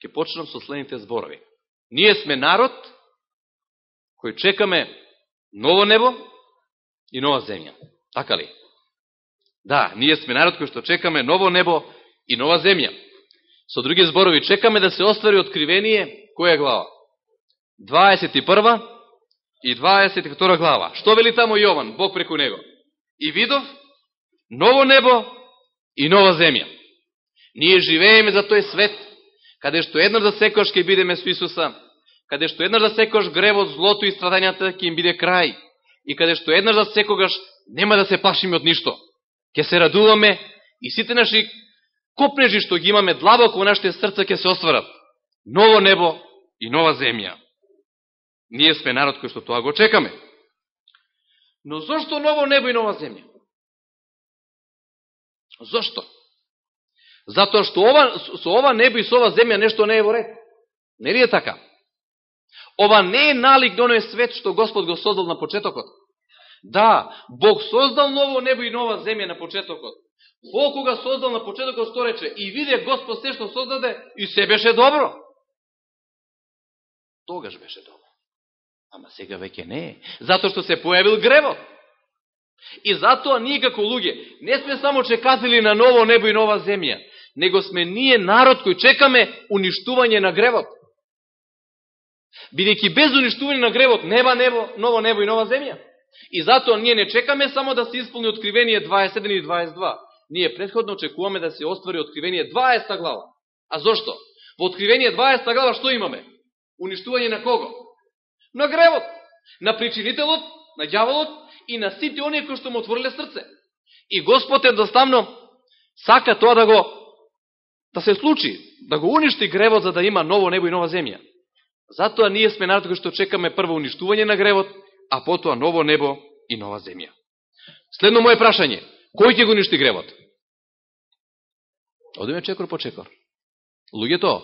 Ке почнам со следните зборови. Ние сме народ кој чекаме ново небо и нова земја. Така ли? Да, ние сме народ кој што чекаме ново небо и нова земја. Со други зборови, чекаме да се оствари откривение, која глава? 21 и 22 глава. Што вели тамо Јован, Бог преку него? И видов ново небо и нова земја. Ние живееме за тој свет, каде што еднаш за секојаш ќе бидеме со Исуса, каде што еднаш за секојаш гревот, злото и страдањата ќе им биде крај, и каде што еднаш за секогаш нема да се плашиме од ништо. Ке се радуваме и сите наши копнежи што ги имаме длабоко во нашите срца ќе се остварат. Ново небо и нова земја. Ние сме народ кој што тоа го чекаме. Но зошто ново небо и нова земја? Зошто? Затоа што ова, со ова небо и со ова земја нешто не е во ред. Не ли е така? Ова не е налик на оној свет што Господ го создал на почетокот. Да, Бог создал ново небо и нова земја на почетокот. Бог кога создал на почетокот што рече, и виде Господ се што создаде, и се беше добро. Тогаш беше добро. Ама сега веќе не е. Затоа што се појавил гревот. И затоа ние како луѓе не сме само чекатели на ново небо и нова земја, него сме ние народ кој чекаме уништување на гревот. Бидејќи без уништување на гревот нема небо, ново небо и нова земја. И затоа ние не чекаме само да се исполни откривение 27 и 22. Ние предходно очекуваме да се оствари откривение 20 глава. А зошто? Во откривение 20 глава што имаме? Уништување на кого? На гревот, на причинителот, на дјаволот и на сите оние кои што му отвориле срце. И Господ едноставно сака тоа да го да се случи, да го уништи гревот за да има ново небо и нова земја. Затоа ние сме народ кој што чекаме прво уништување на гревот, а потоа ново небо и нова земја. Следно моје прашање, кој ќе го уништи гревот? Одиме чекор по чекор. Луѓето,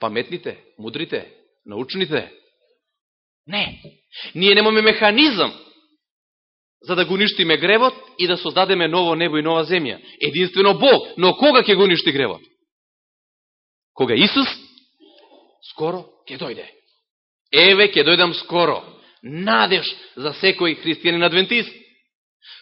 паметните, мудрите, научните. Не. Ние немаме механизам за да го уништиме гревот и да создадеме ново небо и нова земја. Единствено Бог. Но кога ќе го уништи гревот? Кога Исус скоро ќе дојде. Еве ќе дојдам скоро. Надеж за секој христијанин адвентист.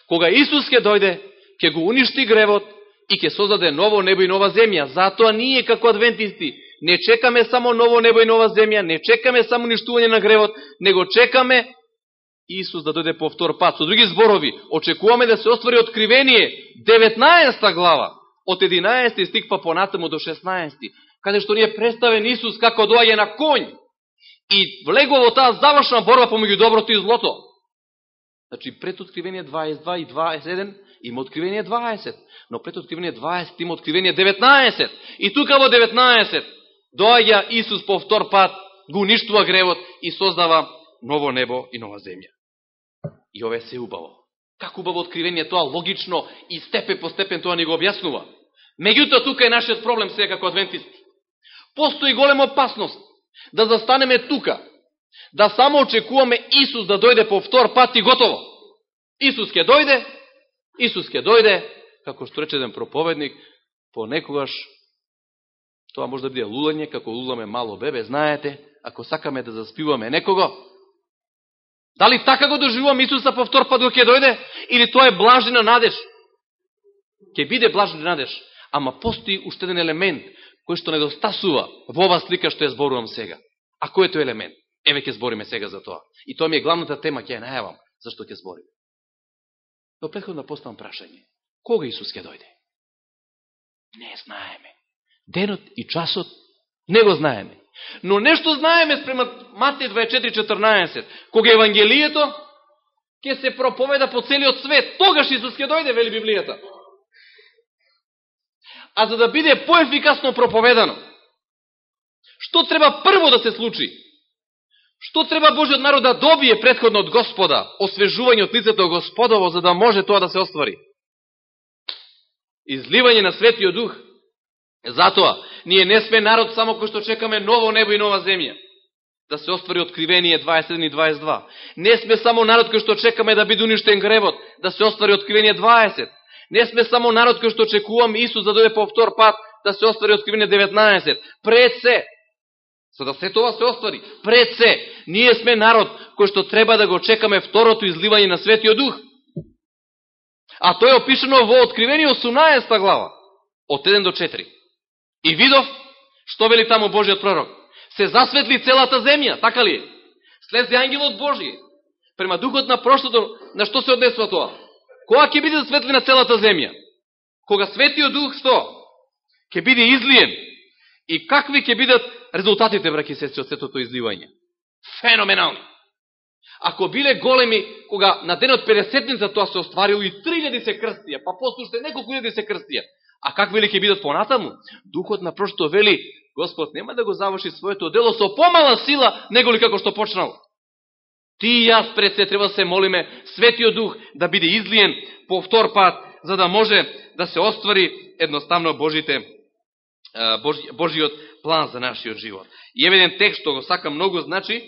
Кога Исус ќе дојде, ќе го уништи гревот и ќе создаде ново небо и нова земја. Затоа ние како адвентисти не чекаме само ново небо и нова земја, не чекаме само уништување на гревот, него чекаме Исус да дојде повтор пат. Со други зборови, очекуваме да се оствари откривение 19 глава, од 11 стих па понатаму до 16, каде што ни е представен Исус како доаѓа на конј и влегува во таа завршна борба помеѓу доброто и злото. Значи, пред откривение 22 и 21 има откривение 20, но пред откривение 20 има откривение 19. И тука во 19 доаѓа Исус по втор пат, го уништува гревот и создава ново небо и нова земја. И ове се убаво. Како убаво откривение тоа логично и степен по степен тоа ни го објаснува. Меѓутоа тука е нашиот проблем сега како адвентисти. Постои голема опасност да застанеме тука, да само очекуваме Исус да дојде по втор пат и готово. Исус ќе дојде, Исус ќе дојде, како што рече еден проповедник, понекогаш тоа може да биде лулање, како луламе мало бебе, знаете, ако сакаме да заспиваме некого, Дали така го доживувам Исуса по втор пат го ќе дојде? Или тоа е блажена надеж? Ке биде блажена надеж. Ама постои уште еден елемент кој што недостасува во ова слика што ја зборувам сега. А кој е тој елемент? Еве ќе збориме сега за тоа. И тоа ми е главната тема, ќе ја најавам, зашто ќе збориме. Но предходно поставам прашање. Кога Исус ќе дојде? Не знаеме. Денот и часот не го знаеме. Но нешто знаеме спрема Матеј 24.14, кога Евангелието ќе се проповеда по целиот свет, тогаш Исус ќе дојде, вели Библијата. А за да биде поефикасно проповедано, што треба прво да се случи? Што треба Божиот народ да добие предходно од Господа, освежување од лицето Господово, за да може тоа да се оствари? Изливање на Светиот Дух. Затоа, ние не сме народ само кој што чекаме ново небо и нова земја. Да се оствари откривение 27 и 22. Не сме само народ кој што чекаме да биде уништен гревот, да се оствари откривение 20. Не сме само народ кој што чекуваме Исус да дојде по втор пат, да се оствари откривение 19. Пред се, За да се тоа се оствари. Пред се, ние сме народ кој што треба да го чекаме второто изливање на Светиот Дух. А тоа е опишено во Откривени 18 глава, од 1 до 4. И видов, што вели таму Божиот пророк. Се засветли целата земја, така ли е? Слезе ангелот Божие, према духот на прошлото, на што се однесува тоа? Кога ќе биде светлина целата земја? Кога Светиот Дух што? Ќе биде излиен. И какви ќе бидат резултатите, браки се, од сетото изливање? Феноменални. Ако биле големи, кога на денот 50-ница тоа се остварило и 3000 се крстија, па послуште неколку илјади се крстија, а какви ли ќе бидат понатаму? Духот на прошто вели, Господ нема да го заврши своето дело со помала сила, неголи како што почнал. Ти и јас пред се треба да се молиме Светиот Дух да биде излиен по втор пат, за да може да се оствари едноставно Божите, Божиот план за нашиот живот. И еве еден текст што го сакам многу, значи,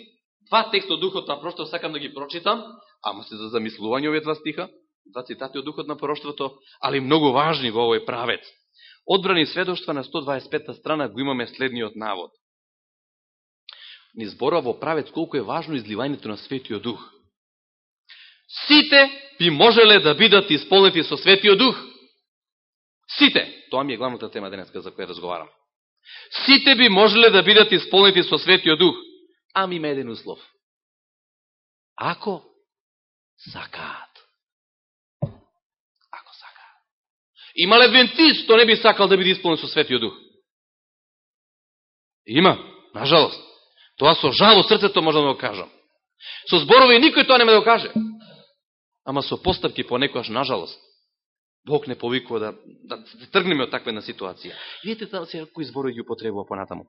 два текста од Духот на проштво сакам да ги прочитам, ама се за замислување овие два стиха, два цитати од Духот на проштвото, али многу важни во овој правец. Одбрани сведоштва на 125 страна го имаме следниот навод ни зборува во правец колку е важно изливањето на Светиот Дух. Сите би можеле да бидат исполнети со Светиот Дух. Сите, тоа ми е главната тема денеска за која разговарам. Сите би можеле да бидат исполнети со Светиот Дух. Ами има еден услов. Ако сакаат. Ако сакаат. Има ли адвентист што не би сакал да биде исполнен со Светиот Дух? Има, нажалост. Тоа со жал од срцето можам да го кажам. Со зборови никој тоа не да го каже. Ама со постапки понекојаш, нажалост, Бог не повикува да, да, да тргнеме од таква една ситуација. Видите таа сега кои зборови ги употребува понатаму.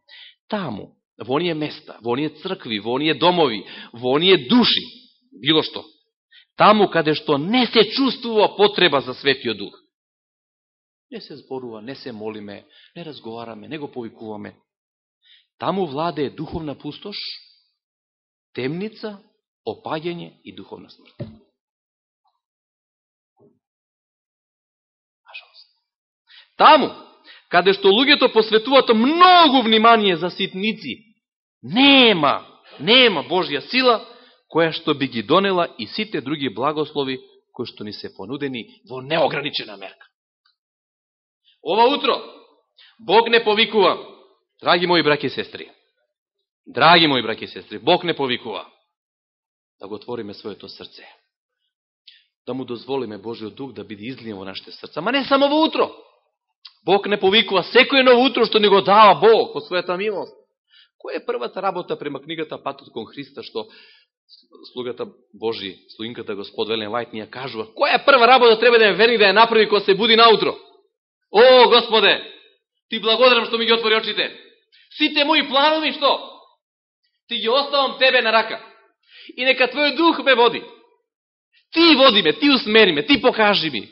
Таму, во оние места, во оние цркви, во оние домови, во оние души, било што. Таму каде што не се чувствува потреба за Светиот Дух. Не се зборува, не се молиме, не разговараме, не го повикуваме. Таму владе духовна пустош, темница, опаѓање и духовна смрт. Таму, каде што луѓето посветуваат многу внимание за ситници, нема, нема Божја сила, која што би ги донела и сите други благослови кои што ни се понудени во неограничена мерка. Ова утро, Бог не повикува Драги мои браки и сестри, драги мои браки и сестри, Бог не повикува да го отвориме своето срце. Да му дозволиме Божиот Дух да биде излиен во нашите срца. Ма не само во утро. Бог не повикува секој ново утро што ни го дава Бог од својата милост. Која е првата работа према книгата Патот кон Христа што слугата Божи, слуинката Господ Велен Вајт ни ја кажува? Која е прва работа треба да ја верни да ја направи кога се буди наутро? О, Господе, ти благодарам што ми ги отвори очите. Сите мои планови, што? Ти ги оставам тебе на рака. И нека Твој дух ме води. Ти води ме, ти усмери ме, ти покажи ми.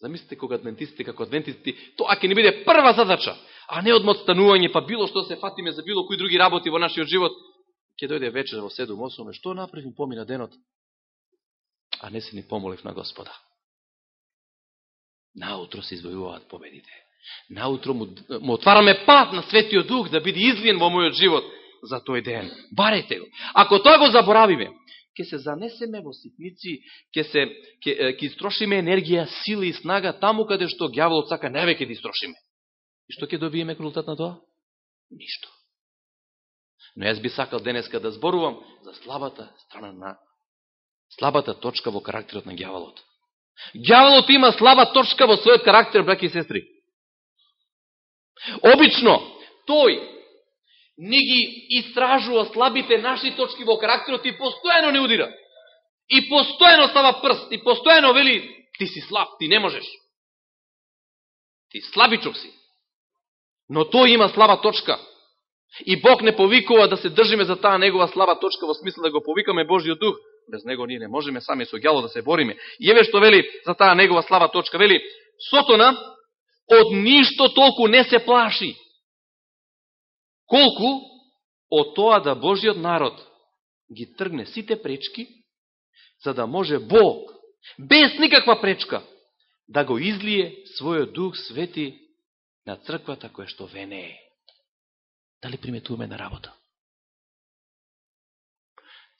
Замислите кога адвентистите како адвентисти, тоа ќе не биде прва задача, а не од станување, па било што се фатиме за било кои други работи во нашиот живот. Ќе дојде вечер во 7-8, што направим помина денот? А не се ни помолив на Господа. Наутро се извојуваат победите. Наутро му, му отвараме пат на Светиот Дух да биде излиен во мојот живот за тој ден. Барете го. Ако тоа го заборавиме, ќе се занесеме во ситници, ќе се ќе, ќе истрошиме енергија, сила и снага таму каде што ѓаволот сака највеќе да истрошиме. И што ќе добиеме резултат на тоа? Ништо. Но јас би сакал денеска да зборувам за слабата страна на слабата точка во карактерот на ѓаволот. Ѓаволот има слаба точка во својот карактер, браки и сестри. Обично, тој ни ги истражува слабите наши точки во карактерот и постојано не удира. И постојано става прст, и постојано вели, ти си слаб, ти не можеш. Ти слабичок си. Но тој има слаба точка. И Бог не повикува да се држиме за таа негова слаба точка во смисла да го повикаме Божиот дух. Без него ние не можеме сами со гјало да се бориме. И еве што вели за таа негова слаба точка. Вели, Сотона од ништо толку не се плаши. Колку од тоа да Божиот народ ги тргне сите пречки, за да може Бог, без никаква пречка, да го излие својот Дух Свети на црквата која што венее. Дали приметуваме на работа?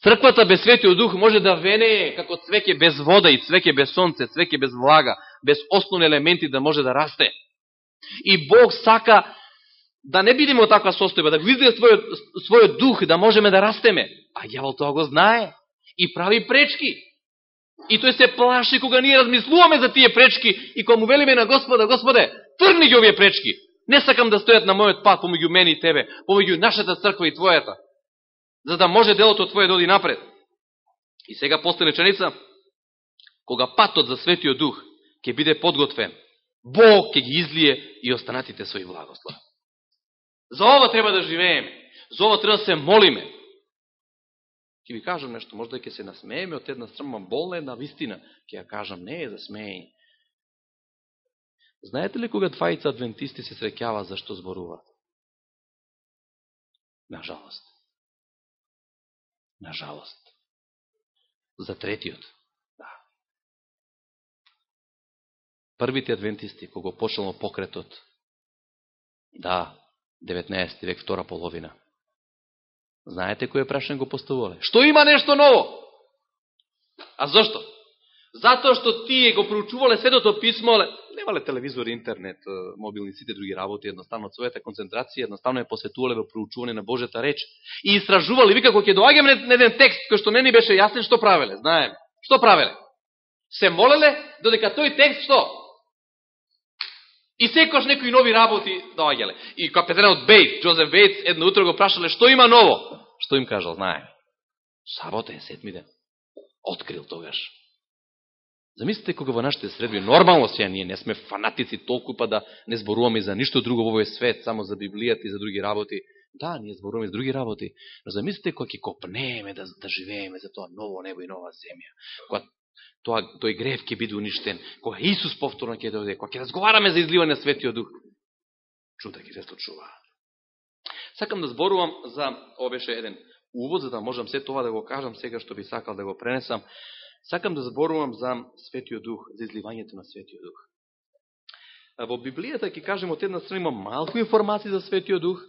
Црквата без светиот дух може да вене како цвеќе без вода и цвеќе без сонце, цвеќе без влага, без основни елементи да може да расте. И Бог сака да не бидеме од таква состојба, да го издаде својот, својот дух, да можеме да растеме. А јавол тоа го знае и прави пречки. И тој се плаши кога ние размислуваме за тие пречки и кога му велиме на Господа, Господе, тргни ги овие пречки. Не сакам да стојат на мојот пат помеѓу мене и тебе, помеѓу нашата црква и твојата, за да може делото твое да оди напред. И сега постане реченица, кога патот за Светиот Дух ќе биде подготвен, Бог ќе ги излие и останатите своји благослови. За ова треба да живееме. За ова треба да се молиме. Ке ви кажам нешто, може да ќе се насмееме од една страна, болна една вистина. Ке ја кажам, не е за смеење. Знаете ли кога двајца адвентисти се среќава зашто зборуваат? На жалост. На жалост. За третиот. Првите адвентисти, кога почнало покретот, да, 19 век, втора половина. Знаете кој прашање го поставувале? Што има нешто ново? А зашто? Затоа што тие го проучувале Светото писмо, немале телевизор, интернет, мобилни сите други работи, едноставно својата концентрација, едноставно е посветувале во проучување на Божјата реч. И истражувале, вика, кога ќе доаѓаме на еден текст кој што не ни беше јасен, што правеле? знаеме. Што правеле? Се молеле додека тој текст што? И секојаш некои нови работи доаѓале. И капетенот Бейтс, Джозеф Бейтс, едно утро го прашале, што има ново? Што им кажал, знае. Сабота е седми ден. Открил тогаш. Замислите кога во нашите средби нормално сеја ние не сме фанатици толку па да не зборуваме за ништо друго во овој свет, само за Библијата и за други работи. Да, ние зборуваме за други работи, но замислите кога ќе копнееме да, да живееме за тоа ново небо и нова земја, кога тоа, тој грев ќе биде уништен, кога Исус повторно ќе дојде, кога ќе разговараме за изливање на Светиот Дух, чуда ќе се случува. Сакам да зборувам за, ова беше еден увод, за да можам се тоа да го кажам сега што би сакал да го пренесам. Сакам да зборувам за Светиот Дух, за изливањето на Светиот Дух. Во Библијата ќе кажем од една страна има малку информации за Светиот Дух,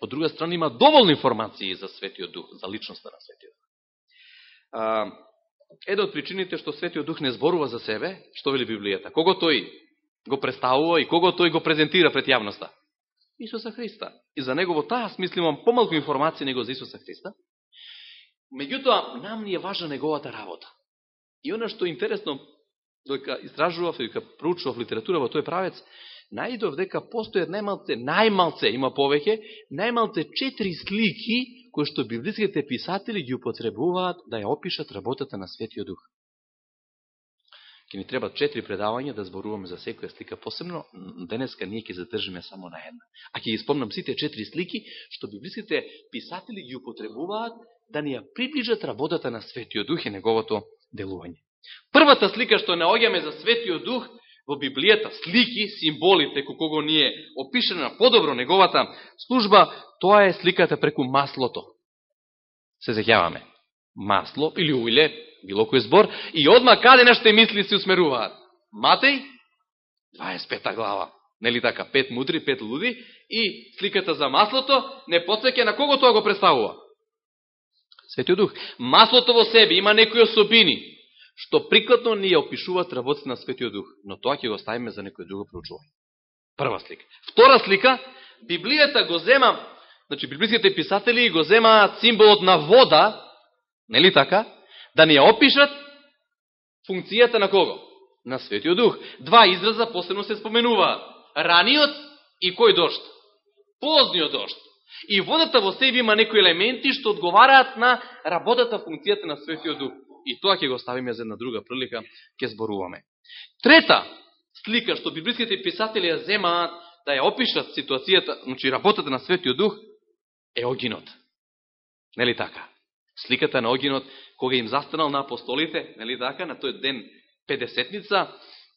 од друга страна има доволно информации за Светиот Дух, за личноста на Светиот Дух Еда од причините што Светиот Дух не зборува за себе, што вели Библијата? Кого тој го представува и кого тој го презентира пред јавноста? Исуса Христа. И за него во таа смислим имам помалку информација него за Исуса Христа. Меѓутоа, нам ни е важна неговата работа. И она што е интересно, дојка истражував и дојка проучував литература во тој правец, најдов дека постојат најмалце, најмалце, има повеќе, најмалце четири слики кој што библиските писатели ги употребуваат да ја опишат работата на Светиот Дух. Ке ни треба четири предавања да зборуваме за секоја слика посебно, денеска ние ќе задржиме само на една. А ќе ги спомнам сите четири слики што библиските писатели ги употребуваат да ни ја приближат работата на Светиот Дух и неговото делување. Првата слика што наоѓаме за Светиот Дух во Библијата, слики, символите, кога кого ние опишеме на подобро неговата служба, тоа е сликата преку маслото. Се зеќаваме. Масло или уиле, било кој збор, и одма каде нашите мисли се усмеруваат. Матеј, 25 глава, нели така, пет мудри, пет луди, и сликата за маслото не потсеке на кого тоа го представува. Светиот Дух. Маслото во себе има некои особини, што прикладно ни ја опишуваат работите на Светиот Дух, но тоа ќе го ставиме за некој друго проучување. Прва слика. Втора слика, Библијата го зема, значи библиските писатели го земаат символот на вода, нели така, да ни ја опишат функцијата на кого? На Светиот Дух. Два израза посебно се споменуваат. Раниот и кој дошт? Позниот дошт. И водата во себе има некои елементи што одговараат на работата, функцијата на Светиот Дух и тоа ќе го ставиме за една друга прилика, ќе зборуваме. Трета слика што библиските писатели ја земаат да ја опишат ситуацијата, значи работата на Светиот Дух, е огинот. Нели така? Сликата на огинот, кога им застанал на апостолите, нели така, на тој ден Педесетница,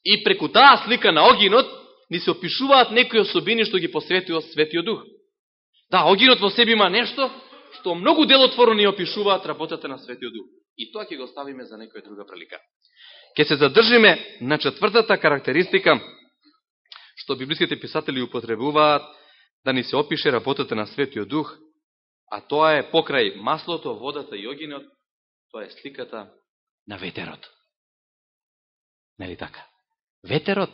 и преку таа слика на огинот, ни се опишуваат некои особини што ги посветио Светиот Дух. Да, огинот во себе има нешто што многу делотворно ни опишуваат работата на Светиот Дух. И тоа ќе го ставиме за некоја друга прилика. Ке се задржиме на четвртата карактеристика што библиските писатели употребуваат да ни се опише работата на Светиот Дух, а тоа е покрај маслото, водата и огинот, тоа е сликата на ветерот. Нели така? Ветерот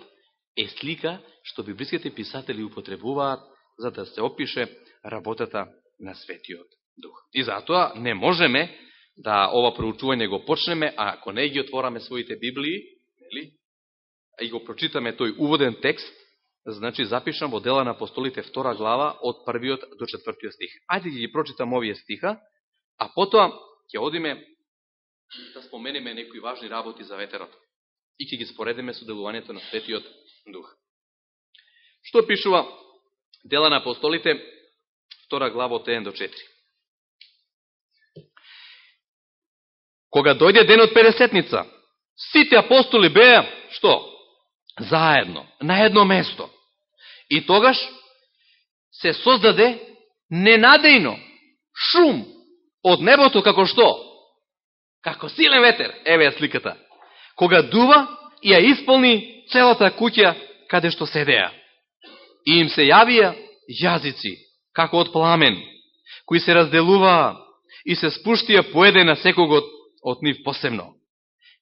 е слика што библиските писатели употребуваат за да се опише работата на Светиот Дух. И затоа не можеме да ова проучување го почнеме, а ако не ги отвораме своите Библии, нели, и го прочитаме тој уводен текст, значи запишам во дела на апостолите втора глава од првиот до четвртиот стих. Ајде ги прочитам овие стиха, а потоа ќе одиме да споменеме некои важни работи за ветерот и ќе ги споредиме со делувањето на Светиот Дух. Што пишува Дела на апостолите, втора глава од 1 до 4. Кога дојде денот Педесетница, сите апостоли беа, што? Заедно, на едно место. И тогаш се создаде ненадејно шум од небото како што? Како силен ветер. Еве е сликата. Кога дува и ја исполни целата куќа каде што седеа. И им се јавија јазици, како од пламен, кои се разделуваа и се спуштија поеде на секогот од нив посебно.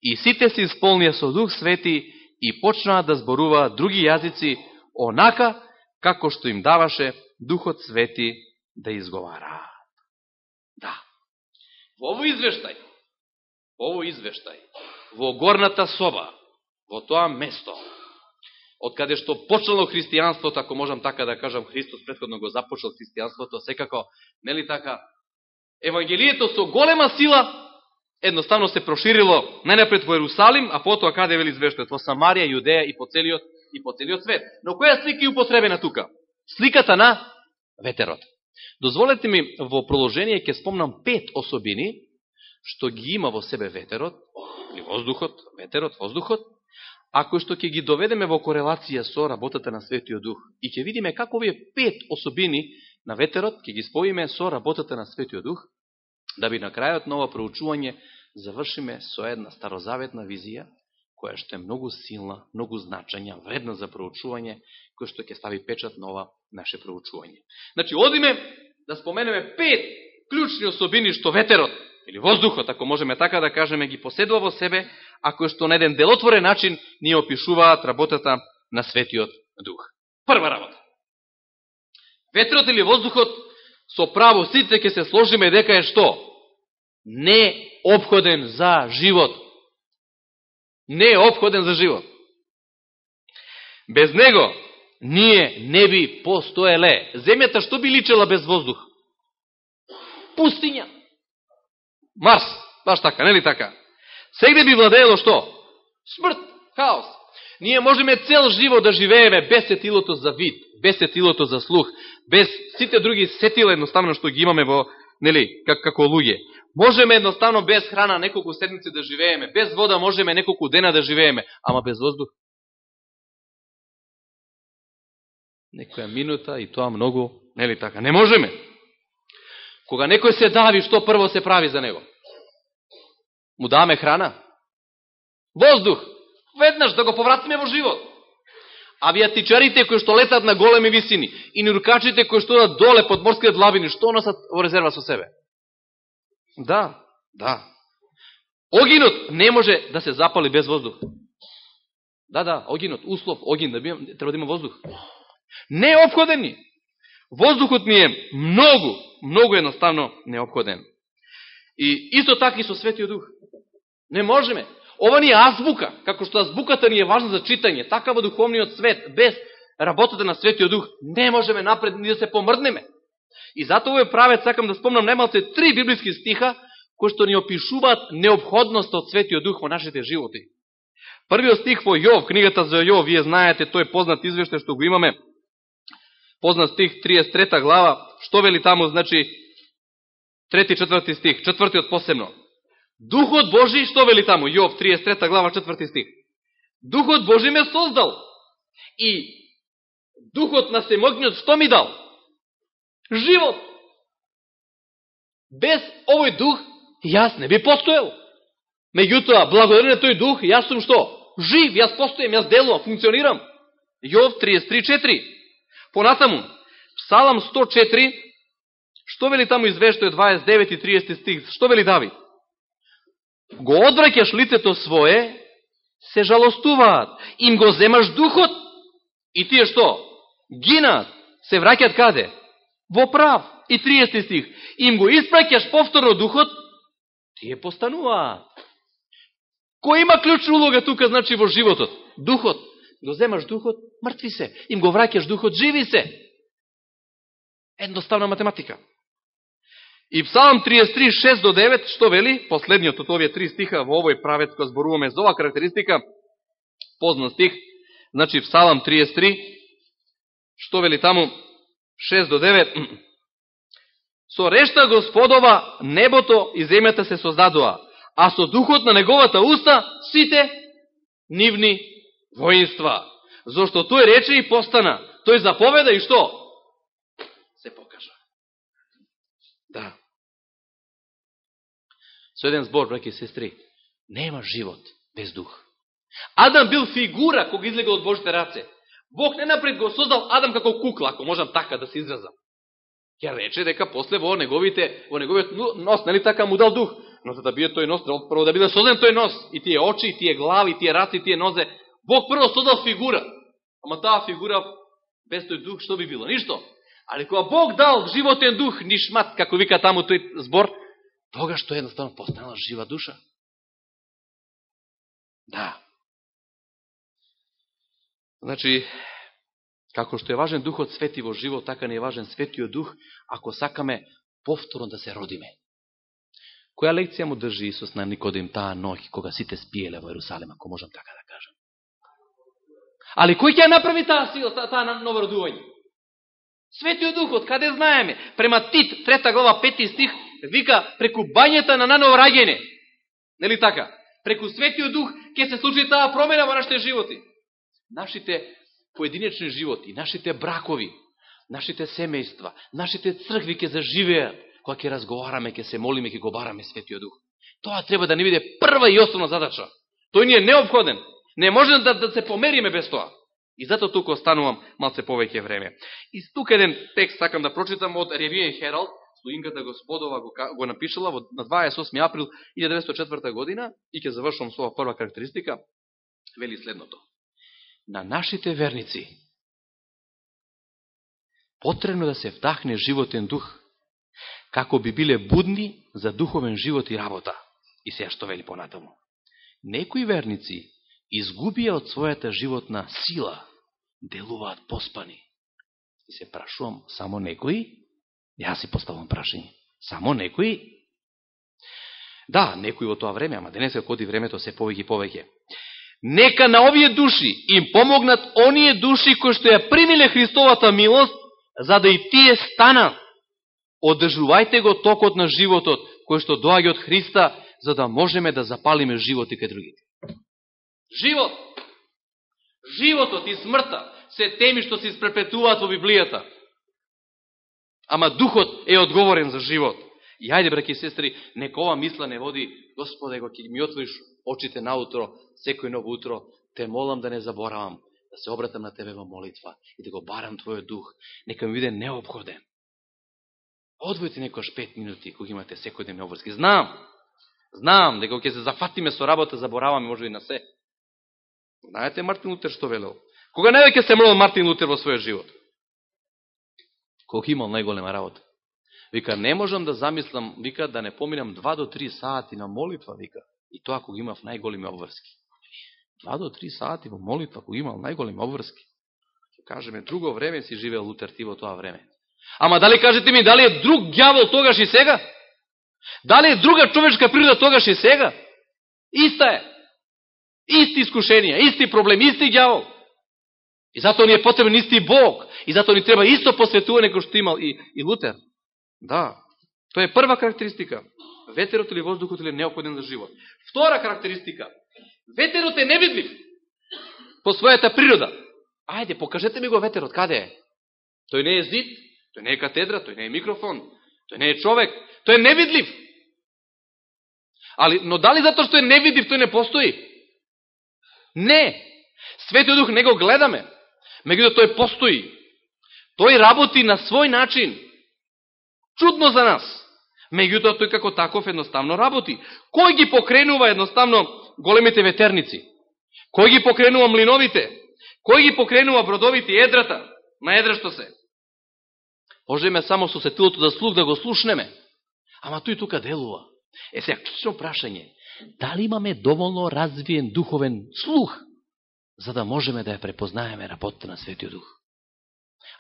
И сите се исполнија со Дух Свети и почнаа да зборуваат други јазици, онака како што им даваше Духот Свети да изговараат. Да. Во овој извештај, во овој извештај, во горната соба, во тоа место, од каде што почнало христијанството, ако можам така да кажам, Христос предходно го започнал христијанството, секако, нели така, Евангелието со голема сила едноставно се проширило најнапред во Ерусалим, а потоа каде вели извештајот? Во Самарија, Јудеја и по целиот и по целиот свет. Но која слика е употребена тука? Сликата на ветерот. Дозволете ми во продолжение ќе спомнам пет особини што ги има во себе ветерот, или воздухот, ветерот, воздухот, а кои што ќе ги доведеме во корелација со работата на Светиот Дух. И ќе видиме како овие пет особини на ветерот ќе ги споиме со работата на Светиот Дух, да би на крајот на ова проучување завршиме со една старозаветна визија, која што е многу силна, многу значања, вредна за проучување, која што ќе стави печат на ова наше проучување. Значи, одиме да споменеме пет клучни особини што ветерот, или воздухот, ако можеме така да кажеме, ги поседува во себе, а кој што на еден делотворен начин ни опишуваат работата на Светиот Дух. Прва работа. Ветрот или воздухот со право сите ќе се сложиме дека е што? Не обходен за живот. Не е обходен за живот. Без него ние не би постоеле. Земјата што би личела без воздух? Пустиња. Марс, баш така, нели така? Сегде би владеело што? Смрт, хаос. Ние можеме цел живот да живееме без сетилото за вид, без сетилото за слух, без сите други сетила едноставно што ги имаме во, нели, как, како луѓе. Можеме едноставно без храна неколку седмици да живееме, без вода можеме неколку дена да живееме, ама без воздух. Некоја минута и тоа многу, нели така, не можеме. Кога некој се дави, што прво се прави за него? Му даваме храна? Воздух! Веднаш да го повратиме во живот. Авиатичарите кои што летат на големи висини и нирукачите кои што одат доле под морските длабини, што носат во резерва со себе? Да, да. Огинот не може да се запали без воздух. Да, да, огинот, услов, огин, да бием, треба да има воздух. Не е обходен ни. Воздухот ни е многу, многу едноставно необходен. И исто така и со Светиот Дух. Не можеме. Ова ни е азбука, како што азбуката ни е важна за читање, така во духовниот свет, без работата на Светиот Дух, не можеме напред ни да се помрднеме. И затоа овој правец сакам да спомнам најмалце три библиски стиха, кои што ни опишуваат необходност од Светиот Дух во нашите животи. Првиот стих во Јов, книгата за Јов, вие знаете, тој познат извеште што го имаме, познат стих, 33 глава, што вели таму, значи, трети, четврти стих, четвртиот посебно. Духот Божи, што вели таму? Јов, 33 глава, четврти стих. Духот Божи ме создал. И Духот на Семогниот што ми дал? Живот. Без овој дух, јас не би постоел. Меѓутоа, благодарен тој дух, јас сум што? Жив, јас постојам, јас делувам, функционирам. Јов 33.4. Понатаму, Псалам 104, што вели таму извештај 29 и 30 стих, што вели Давид? Го одвраќаш лицето свое, се жалостуваат, им го земаш духот, и тие што? Гинат, се враќат каде? Во прав. И 30 стих, им го испраќаш повторно духот, тие постануваат. Кој има клучна улога тука, значи, во животот? Духот. Го земаш духот, мртви се. Им го враќаш духот, живи се. Едноставна математика. И Псалм 33, 6 до 9, што вели? Последниот од овие три стиха во овој правец кој зборуваме за ова карактеристика, познат стих, значи Псалм 33, што вели таму 6 до 9, Со решта Господова небото и земјата се создадува, а со духот на неговата уста сите нивни воинства. Зошто тој рече и постана. Тој заповеда и што? Се покажа. Да. Со еден збор, браки и сестри, нема живот без дух. Адам бил фигура кога излега од Божите раце. Бог не напред го создал Адам како кукла, ако можам така да се изразам. Ќе рече дека после во неговите, во неговиот нос, нели така му дал дух. Но за да биде тој нос, прво да биде созден тој нос, и тие очи, и тие глави, и тие раци, и тие нозе, Бог прво создал фигура. Ама таа фигура без тој дух што би било? Ништо. Али кога Бог дал животен дух, нишмат, како вика таму тој збор, тогаш што едноставно постанала жива душа. Да. Значи, како што е важен духот свети во живот, така не е важен светиот дух, ако сакаме повторно да се родиме. Која лекција му држи Исус на Никодим таа ноќ, кога сите спиеле во Ерусалим, ако можам така да кажам? Али кој ќе направи таа сила, таа, таа ново родување? Светиот Духот, каде знаеме? Према Тит, трета глава, пети стих, вика преку бањата на наново раѓене. Нели така? Преку Светиот Дух ќе се случи таа промена во нашите животи. Нашите поединечни животи, нашите бракови, нашите семејства, нашите цркви ќе заживеат кога ќе разговараме, ќе се молиме, ќе го бараме Светиот Дух. Тоа треба да не биде прва и основна задача. Тој ни е необходен. Не можеме да, да се помериме без тоа. И затоа тука останувам малце повеќе време. И тука еден текст сакам да прочитам од Ревиен Хералд, слуинката Господова го, го напишала во, на 28 април 1904 година и ќе завршувам со прва карактеристика, вели следното. На нашите верници потребно да се вдахне животен дух, како би биле будни за духовен живот и работа. И сега што вели понатаму. Некои верници изгубија од својата животна сила, делуваат поспани. И се прашувам, само некои? Јас си поставам прашање. Само некои? Да, некои во тоа време, ама денеска коди времето се повеќе и повеќе. Нека на овие души им помогнат оние души кои што ја примиле Христовата милост, за да и тие станат. Одржувајте го токот на животот, кој што доаѓа од Христа, за да можеме да запалиме животи кај другите. Живот. Животот и смртта се теми што се испрепетуваат во Библијата. Ама духот е одговорен за живот. И ајде, браки и сестри, нека ова мисла не води, Господе, го ќе ми отвориш очите наутро, секој ново утро, те молам да не заборавам, да се обратам на Тебе во молитва и да го барам Твојот дух. Нека ми биде необходен. Одвојте некојаш пет минути, кога имате секој ден обврски. Знам, знам, дека ќе се зафатиме со работа, забораваме може и на се. Знаете Мартин Лутер што велел? Кога највеќе се молил Мартин Лутер во својот живот? Кога имал најголема работа. Вика, не можам да замислам, вика, да не поминам 2 до 3 сати на молитва, вика. И тоа кога имав најголеми обврски. два до три сати во молитва, кога имал најголеми обврски. Ќе кажеме, друго време си живеел Лутер ти во тоа време. Ама дали кажете ми, дали е друг гјавол тогаш и сега? Дали е друга човечка природа тогаш и сега? Иста е. Исти искушенија, исти проблем, исти ѓавол. И затоа ни е потребен исти Бог. И затоа ни треба исто посветување кој што имал и, и Лутер. Да, тоа е прва карактеристика. Ветерот или воздухот или неопходен за живот. Втора карактеристика. Ветерот е невидлив по својата природа. Ајде, покажете ми го ветерот, каде е? Тој не е зид, тој не е катедра, тој не е микрофон, тој не е човек, тој е невидлив. Али, но дали затоа што е невидлив, тој не постои? Не. Светиот Дух не го гледаме. Меѓуто тој постои. Тој работи на свој начин. Чудно за нас. Меѓутоа, тој како таков едноставно работи. Кој ги покренува едноставно големите ветерници? Кој ги покренува млиновите? Кој ги покренува бродовите и едрата? На едра што се? Можеме само со сетилото да слух да го слушнеме. Ама тој тука делува. Е сега, клучно прашање. Дали имаме доволно развиен духовен слух, за да можеме да ја препознаеме работата на Светиот Дух?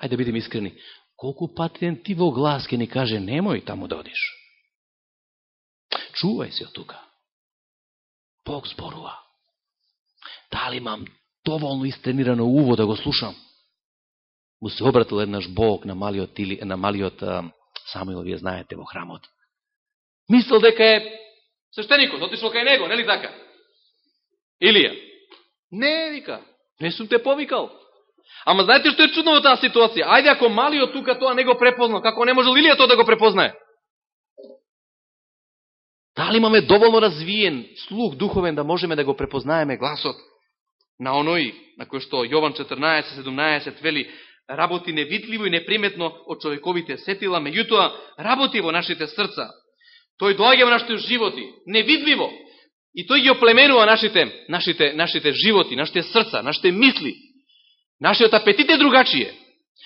Ајде да бидем искрени. Колку патен ти во глас ке ни каже, немој таму да одиш. Чувај се од тука. Бог зборува. Дали имам доволно истренирано уво да го слушам? Му се обратил еднаш Бог на малиот, или, на малиот Самуил, вие знаете, во храмот. Мислил дека е свештеникот, отишол кај него, нели така? Илија. Не, вика, не сум те повикал. Ама знаете што е чудно во таа ситуација? Ајде ако малиот тука тоа не го препознал, како не можел Илија тоа да го препознае? Дали имаме доволно развиен слух духовен да можеме да го препознаеме гласот на оној на кој што Јован 14:17 вели работи невидливо и неприметно од човековите сетила, меѓутоа работи во нашите срца. Тој доаѓа во нашите животи, невидливо, и тој ги оплеменува нашите, нашите, нашите животи, нашите срца, нашите мисли. Нашиот апетит е другачије.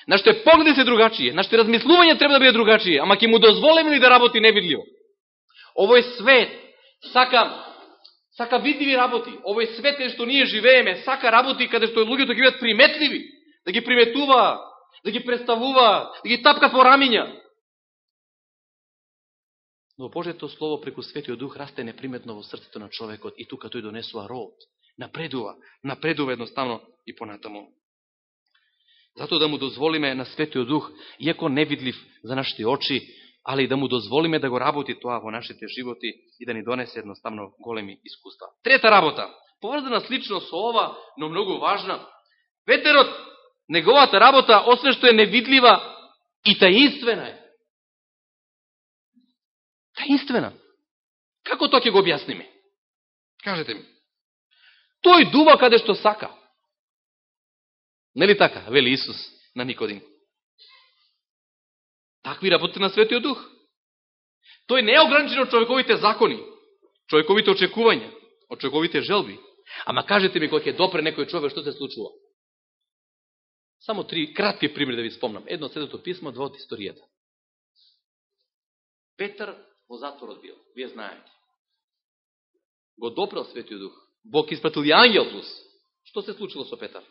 Нашите погледи се другачије. Нашите размислувања треба да биде другачије. Ама ќе му дозволиме ли да работи невидливо? Овој свет сака сака видливи работи. Овој свет каде што ние живееме, сака работи каде што луѓето ги бидат приметливи, да ги приметува, да ги представува, да ги тапкат по рамиња. Но Божето Слово преку Светиот Дух расте неприметно во срцето на човекот и тука тој донесува род. Напредува, напредува едноставно и понатаму. Зато да му дозволиме на Светиот Дух, иако невидлив за нашите очи, али да му дозволиме да го работи тоа во нашите животи и да ни донесе едноставно големи искуства. Трета работа, поврзана слично со ова, но многу важна. Ветерот, неговата работа, освен што е невидлива, и таинствена е. Таинствена. Како тоа ќе го објасниме? Кажете ми. Тој дува каде што сака. Нели така, вели Исус на Никодим? Такви работи на Светиот Дух. Тој не е ограничен од човековите закони, човековите очекувања, од човековите желби. Ама кажете ми кој ќе допре некој човек, што се случува? Само три кратки примери да ви спомнам. Едно од Светото писмо, два од историјата. Петар во затворот бил, вие знаете. Го допрал Светиот Дух. Бог испратил и ангел плюс. Што се случило со Петар?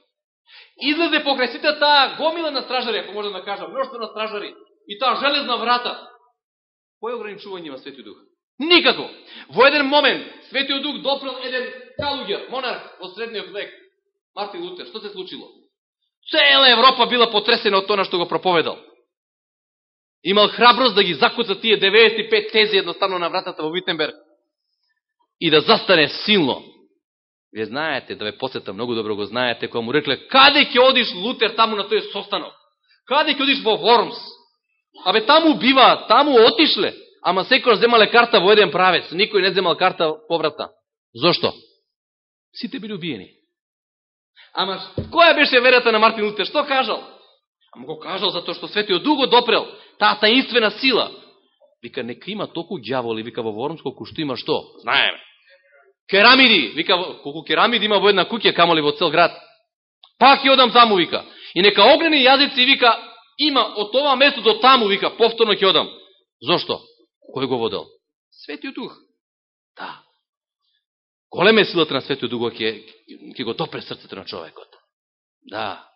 Излезе покрај сите таа гомила на стражари, ако можам да кажам, множество на стражари, и таа железна врата. Кој ограничување има Светиот Дух? Никако. Во еден момент Светиот Дух допрел еден калуѓер, монарх во средниот век, Мартин Лутер. Што се случило? Цела Европа била потресена од тоа што го проповедал. Имал храброст да ги закуца тие 95 тези едноставно на вратата во Витенберг и да застане силно. Вие знаете, да ве посетам, многу добро го знаете, која му рекле, каде ќе одиш Лутер таму на тој состанок? Каде ќе одиш во Вормс? Абе, таму бива, таму отишле. Ама секој земале карта во еден правец. Никој не земал карта повратна. Зошто? Сите били убиени. Ама, која беше верата на Мартин Лутер? Што кажал? Ама го кажал затоа што Светиот Дуго допрел таа таинствена сила. Вика, нека има толку дјаволи, вика во Вормс, колку што има што? Знаеме. Керамиди, вика, колку керамиди има во една куќа, камоли во цел град. Пак ќе одам таму, вика. И нека огнени јазици, вика, има од ова место до таму, вика, повторно ќе одам. Зошто? Кој го водел? Светиот Дух. Да. Голема е силата на Светиот Дух, ќе, ќе го допре срцето на човекот. Да.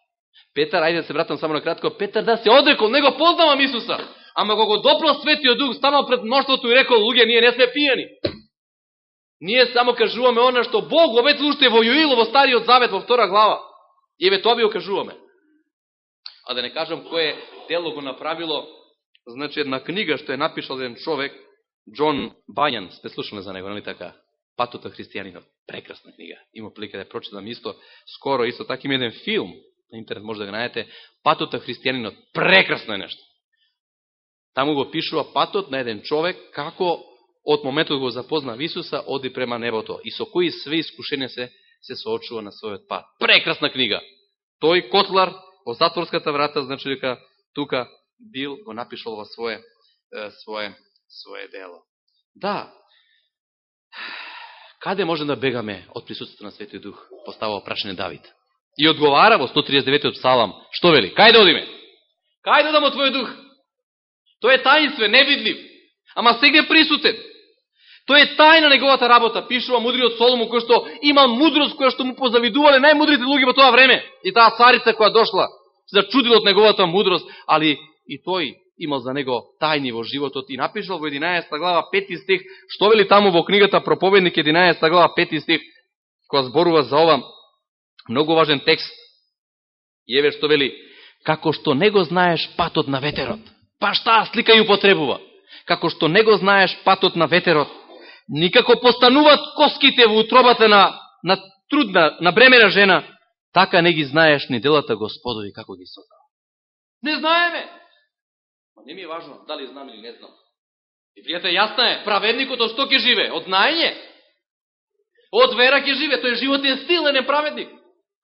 Петар, ајде да се вратам само на кратко, Петар да се одрекол, не го познавам Исуса, ама го го допрал Светиот Дух, станал пред мноштвото и рекол, луѓе, ние не сме пијани. Ние само кажуваме она што Бог го обетил уште во Јуило, во Стариот Завет, во втора глава. И еве тоа би го кажуваме. А да не кажам кое дело го направило, значи една книга што е напишал еден човек, Джон Бајан, сте слушали за него, нали така? Патото христијанинов. Прекрасна книга. Има прилика да прочитам исто. Скоро исто така има еден филм, на интернет може да го најдете, Патото христијанинот. Прекрасно е нешто. Таму го пишува патот на еден човек како од моментот го запозна Исуса, оди према небото и со кои све искушенија се се соочува на својот пат. Прекрасна книга. Тој котлар во затворската врата, значи дека тука бил го напишал во свое, свое, свое дело. Да, каде може да бегаме од присутството на Светиот Дух? Поставува прашање Давид. И одговара во 139 псалам. Што вели? Кај да одиме? Кај да дамо Твој Дух? Тој е таинствен, невидлив. Ама сега присутен. Тој е тајна неговата работа, пишува мудриот Соломо, кој што има мудрост, која што му позавидувале најмудрите луѓе во тоа време. И таа царица која дошла, се зачудила од неговата мудрост, али и тој имал за него тајни во животот и напишал во 11 глава 5 стих, што вели таму во книгата Проповедник 11 глава 5 стих, која зборува за ова многу важен текст. И еве што вели, како што не го знаеш патот на ветерот. Па шта слика ја употребува? Како што не го знаеш патот на ветерот, никако постануваат коските во утробата на, на трудна, на бремена жена, така не ги знаеш ни делата Господови како ги создава. Не знаеме. Ма не ми е важно дали знам или не знам. Библијата јасна е, праведникот од што ќе живе? Од знаење. Од вера ќе живе, тој живот е стилен е праведник.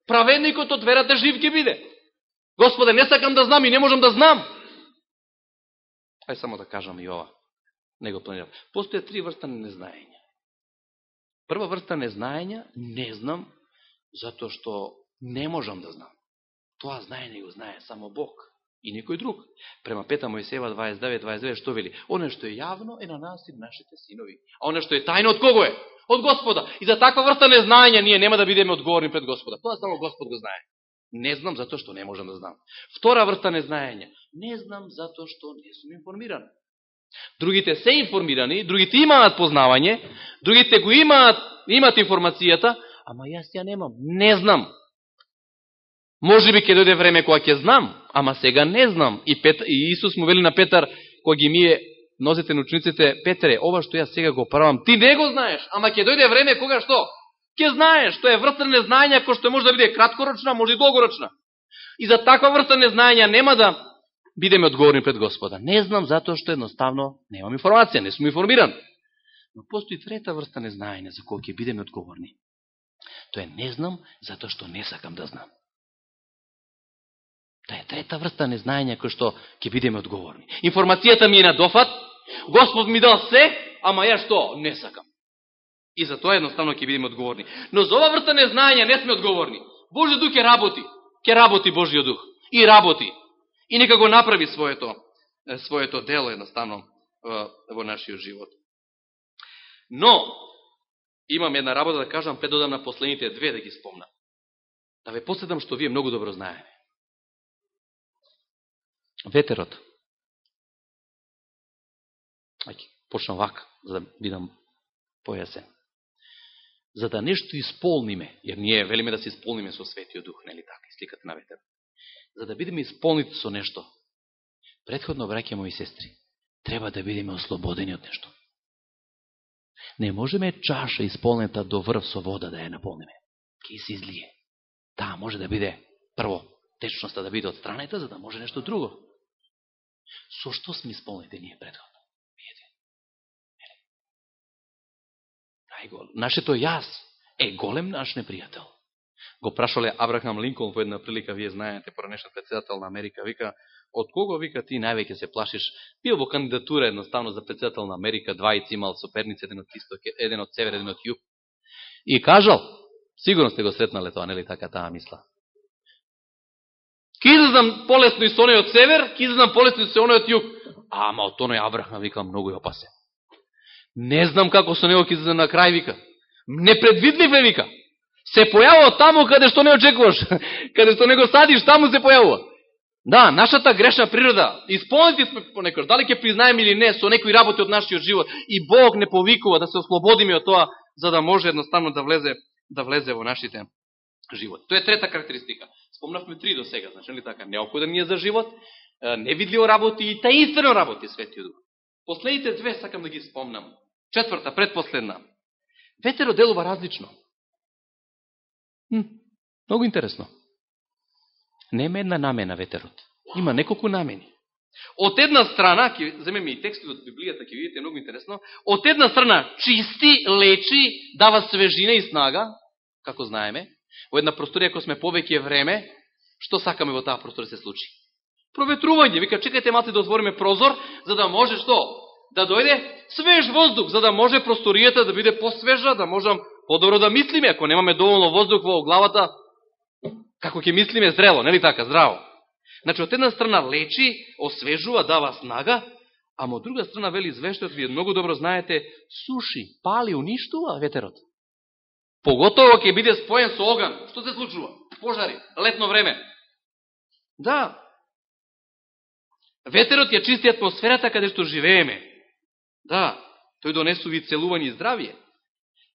Праведникот од верата жив ќе биде. Господе, не сакам да знам и не можам да знам. Ај само да кажам и ова не го планирам. Постоја три врста на незнаење. Прва врста незнаење, не знам, затоа што не можам да знам. Тоа знаење го знае само Бог и никој друг. Према Пета Мојсева 29-29 што вели? Оне што е јавно е на нас и нашите синови. А оне што е тајно од кого е? Од Господа. И за таква врста незнаење ние нема да бидеме одговорни пред Господа. Тоа само Господ го знае. Не знам затоа што не можам да знам. Втора врста незнаење. Не знам затоа што не сум информиран. Другите се информирани, другите имаат познавање, другите го имаат, имаат информацијата, ама јас ја немам. Не знам. Може би ќе дојде време кога ќе знам, ама сега не знам. И, Пет, и Исус му вели на Петар, кога ги мие нозете на учениците, Петре, ова што јас сега го правам, ти не го знаеш, ама ќе дојде време кога што? Ќе знаеш, тоа е врста незнања, кој што може да биде краткорочна, може и долгорочна. И за таква врста незнања нема да бидеме одговорни пред Господа. Не знам затоа што едноставно немам информација, не сум информиран. Но постои трета врста незнаење за кој ќе бидеме одговорни. Тоа е не знам затоа што не сакам да знам. Тоа е трета врста незнаење кој што ќе бидеме одговорни. Информацијата ми е на дофат, Господ ми дал се, ама ја што не сакам. И за тоа едноставно ќе бидеме одговорни. Но за ова врста незнаење не сме одговорни. Божи дух ќе работи. Ќе работи Божиот дух. И работи и нека го направи своето, своето дело едноставно во нашиот живот. Но, имам една работа да кажам, предодам на последните две да ги спомнам. Да ве посетам што вие многу добро знаеме. Ветерот. Ајки, почнам вака, за да бидам појасен. За да нешто исполниме, jer ние велиме да се исполниме со Светиот Дух, нели така, сликата на ветерот за да бидеме исполнити со нешто, предходно, браке мои сестри, треба да бидеме ослободени од нешто. Не можеме чаша исполнета до врв со вода да ја наполниме. Ке се излие. Таа може да биде, прво, течноста да биде од страната, за да може нешто друго. Со што сме исполнете ние предходно? Видите? Нашето јас е голем наш непријател го прашале Абрахам Линколн во една прилика, вие знаете, поранешен председател на Америка, вика, од кого, вика, ти највеќе се плашиш? Бил во кандидатура едноставно за председател на Америка, двајци имал соперници, еден од исток, еден од север, еден од југ. И кажал, сигурно сте го сретнале тоа, нели така таа мисла. Ки излезам полесно и со од север, ки излезам полесно и со од југ. Ама од тоној Абрахам, вика, многу ја опасен. Не знам како со него ки на крај, вика. Непредвидлив е, вика. Се појавува таму каде што не очекуваш. каде што не го садиш, таму се појавува. Да, нашата грешна природа, исполнити сме понекој, дали ќе признаем или не, со некои работи од нашиот живот, и Бог не повикува да се ослободиме од тоа, за да може едноставно да влезе, да влезе во нашите живот. Тоа е трета карактеристика. Спомнавме три до сега, значи ли така, неопходен ни е за живот, невидливо работи и таинствено работи Светиот Дух. Последните две сакам да ги спомнам. Четврта, предпоследна. Ветеро делува различно. М, многу интересно. Нема една намена ветерот. Има неколку намени. Од една страна, ќе земеме и текстот од Библијата, ќе видите многу интересно, од една страна чисти, лечи, дава свежина и снага, како знаеме, во една просторија која сме повеќе време, што сакаме во таа просторија се случи? Проветрување. Вика, чекајте малце да отвориме прозор, за да може што? Да дојде свеж воздух, за да може просторијата да биде посвежа, да можам подобро да мислиме. Ако немаме доволно воздух во главата, како ќе мислиме зрело, нели така, здраво? Значи, од една страна лечи, освежува, дава снага, ама од друга страна, вели извештајот, вие многу добро знаете, суши, пали, уништува ветерот. Поготово ќе биде споен со оган. Што се случува? Пожари, летно време. Да. Ветерот ја чисти атмосферата каде што живееме. Да, тој донесува и целување и здравие.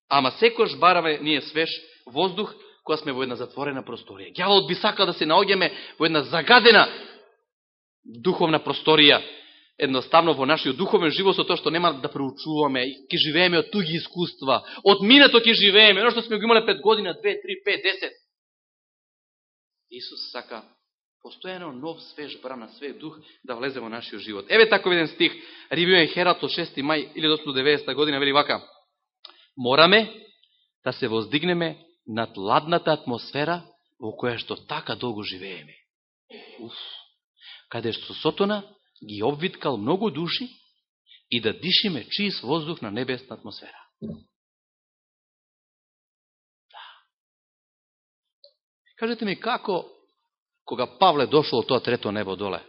Ама секојаш бараме ние свеж воздух, кога сме во една затворена просторија. Гјаволот би сакал да се наоѓаме во една загадена духовна просторија, едноставно во нашиот духовен живот со тоа што нема да проучуваме, ќе живееме од туги искуства, од минато ќе живееме, оно што сме го имале 5 година, 2, 3, 5, 10. Исус сака постојано нов, свеж бран на свеј дух да влезе во нашиот живот. Еве таков еден стих, Ривио Херат од 6. мај 1890 година, вели вака, Мораме да се воздигнеме над ладната атмосфера во која што така долго живееме. Уф, каде што Сотона ги обвиткал многу души и да дишиме чист воздух на небесна атмосфера. Да. Кажете ми како кога Павле дошол од тоа трето небо доле?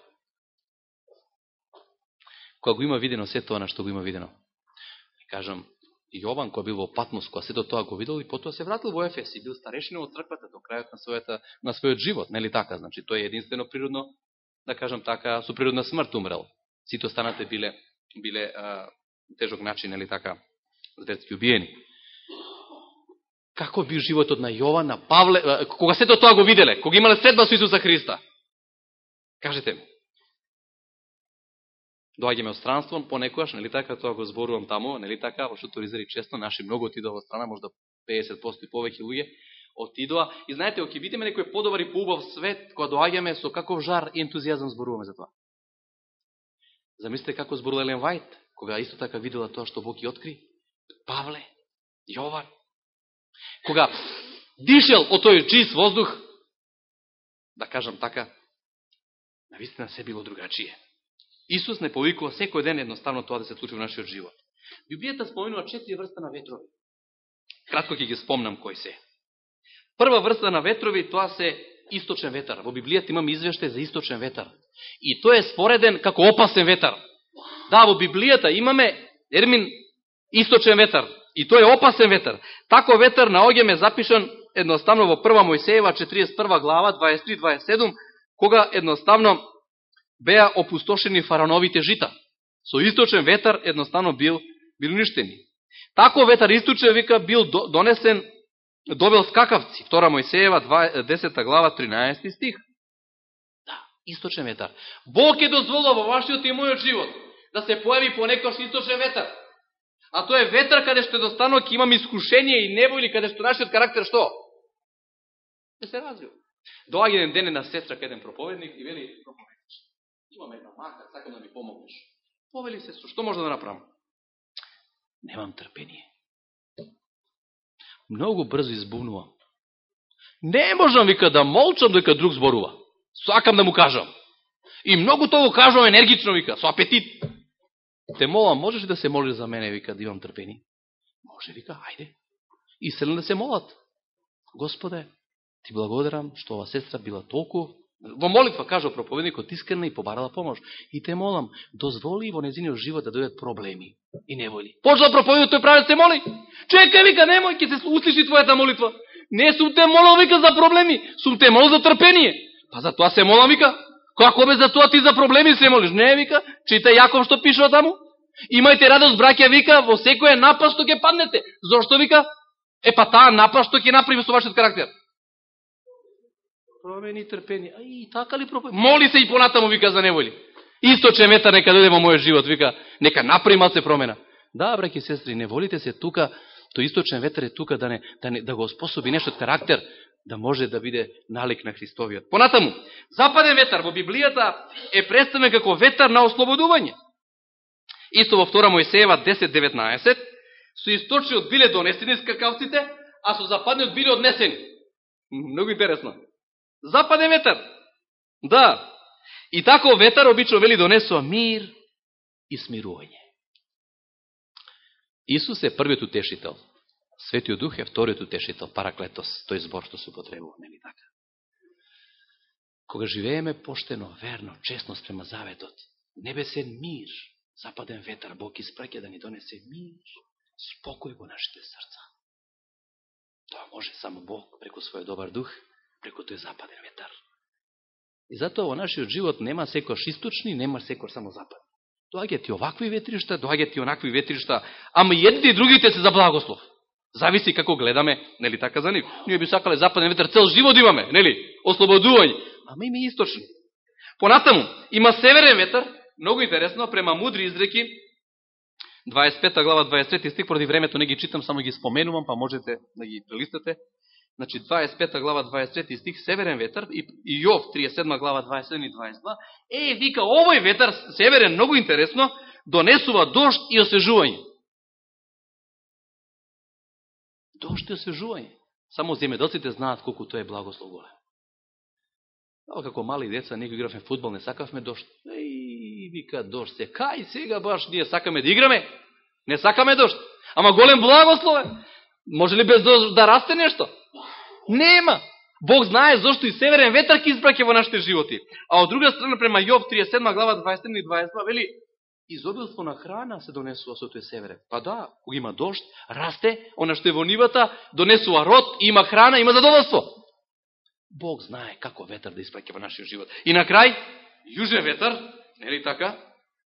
Кога го има видено се тоа на што го има видено? Кажам, Јован кој бил во Патмос, кој сето тоа го видел и потоа се вратил во Ефес и бил старешина од црквата до крајот на својата на својот живот, нели така? Значи тој е единствено природно да кажам така, со природна смрт умрел. Сите останате биле, биле а, тежок начин, нели така, зверски убиени. Како бил животот на Јован, на Павле, а, кога сето тоа го виделе, кога имале средба со Исуса Христа? Кажете ми. Доаѓаме од странство, понекогаш, нели така, тоа го зборувам таму, нели така, во што туризери често, наши многу отидоа во страна, можда 50% и повеќе луѓе, отидоа. И знаете, ако видиме некој подобар и поубав свет, кога доаѓаме со каков жар и ентузијазам зборуваме за тоа. Замислите како зборува Елен Вајт, кога исто така видела тоа што Бог ја откри. Павле, Јован. Кога дишел од тој чист воздух, да кажам така, навистина се било другачије. Исус не повикува секој ден едноставно тоа да се случи во нашиот живот. Библијата споменува четири врста на ветрови. Кратко ќе ги спомнам кои се. Прва врста на ветрови, тоа се источен ветар. Во Библијата имаме извештај за источен ветар. И тој е спореден како опасен ветар. Да, во Библијата имаме термин источен ветар. И тој е опасен ветар. Тако ветар на огеме запишан едноставно во прва Мојсеева 41 глава 23-27, кога едноставно беа опустошени фарановите жита. Со источен ветар едноставно бил, бил уништени. Тако ветар источен вика бил донесен добил скакавци. Втора Мојсеева, 10 глава, 13 стих. Да, источен ветар. Бог е дозволува во вашиот и мојот живот да се појави понекош источен ветар. А тоа е ветар каде што едноставно ќе имам искушение и неволи, каде што нашиот карактер што? Не се развива. Доаѓа еден ден на сестра кај еден проповедник и вели, проповедник, имам една мака, сакам да ми помогнеш. Повели се, што може да направам? Немам трпение многу брзо избунувам. Не можам, вика, да молчам дека друг зборува. Сакам да му кажам. И многу тоа го кажам енергично, вика, со апетит. Те молам, можеш ли да се молиш за мене, вика, да имам трпени? Може, вика, ајде. И селен да се молат. Господе, ти благодарам што ова сестра била толку Во молитва, кажа проповедникот, искрена и побарала помош. И те молам, дозволи во незиниот живот да дојдат проблеми и неволи. Почна проповедникот, тој прави да се моли. Чекај, вика, немој, ќе се услиши твојата молитва. Не сум те молил, вика, за проблеми, сум те молил за трпение. Па за тоа се молам, вика. Како бе за тоа ти за проблеми се молиш? Не, вика, чита Јаков што пишува таму. Имајте радост, браќа, вика, во секоја напаст што ќе паднете. Зошто, вика? Е, па таа напаст што ќе направи со вашиот карактер промени трпение. А и така ли пропој? Моли се и понатаму, вика, за неволи. Источен ветар нека дојде во мојот живот, вика, нека направи малце промена. Да, браки сестри, не волите се тука, тој источен ветар е тука да, не, да, не, да го способи нешто од карактер, да може да биде налик на Христовиот. Понатаму, западен ветар во Библијата е представен како ветар на ослободување. Исто во 2 Мојсеева 10.19, со источниот биле донесени скакавците, а со западниот биле однесени. Многу интересно. Западен ветер. Да. И тако ветар обично вели донесува мир и смирување. Исус е првиот утешител. Светиот Дух е вториот утешител, параклетос, тој збор што се употребува, нели така? Кога живееме поштено, верно, честно спрема заветот, небесен мир, западен ветар, Бог испраќа да ни донесе мир, спокој во нашите срца. Тоа може само Бог, преку својот добар дух, преку тој западен ветар. И затоа во нашиот живот нема секој источни, нема секој само запад. Доаѓат и овакви ветришта, доаѓат и онакви ветришта, ама едни и другите се за благослов. Зависи како гледаме, нели така за нив. Ние би сакале западен ветер цел живот имаме, нели? Ослободување. Ама има и источни. Понатаму, има северен ветер, многу интересно, према мудри изреки, 25 глава, 23 стих, поради времето не ги читам, само ги споменувам, па можете да ги прелистате. Значи, 25 глава, 23 стих, северен ветер, и, Јов, 37 глава, 27 и 22, е, вика, овој ветер, северен, многу интересно, донесува дошт и освежување. Дошт и освежување. Само земеделците знаат колку тоа е благословоле. Ало како мали деца, некој игравме футбол, не сакавме дошт. Еј, вика дошт се. Кај сега баш ние сакаме да играме? Не сакаме дошт. Ама голем благослове. Може ли без дошт да расте нешто? Нема. Бог знае зашто и северен ветар ќе избраке во нашите животи. А од друга страна, према Јов 37 глава 27 и 22, вели, изобилство на храна се донесува со тој северен. Па да, кога има дошт, расте, она што е во нивата, донесува род, има храна, има задоволство. Бог знае како ветар да испраќа во нашиот живот. И на крај, јужен ветар, нели така?